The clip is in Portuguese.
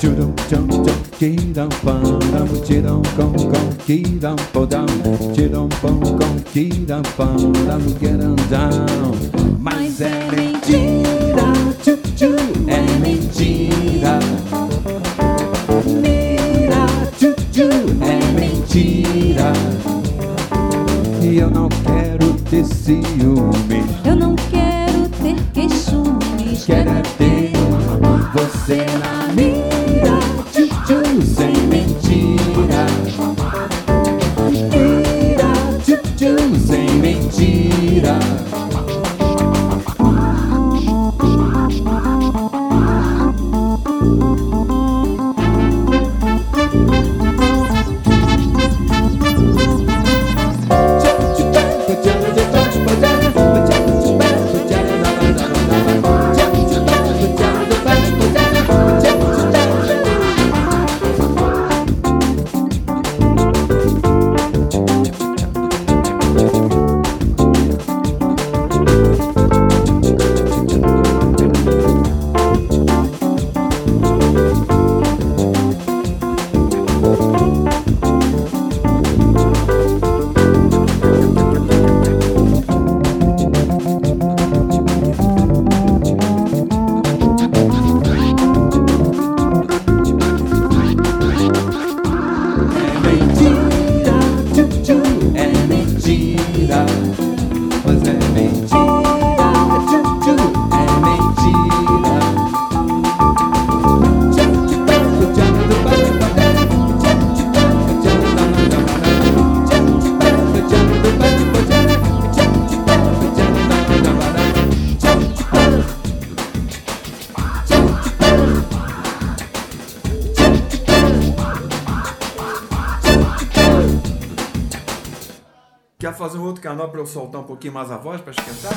Chudum chum chum kidam padam chidam com com kidam podam chidam pom com kidam padam get on down Mas é mentira, tchu tchu, mentira E eu não quero ter ciúme. Eu não quero ter queixumes. Quero é ter você na mira. Tchu, tchu, Sem mentira. Mira, tchu, tchu, Sem mentira Quer fazer um outro canal pra eu soltar um pouquinho mais a voz pra esquentar?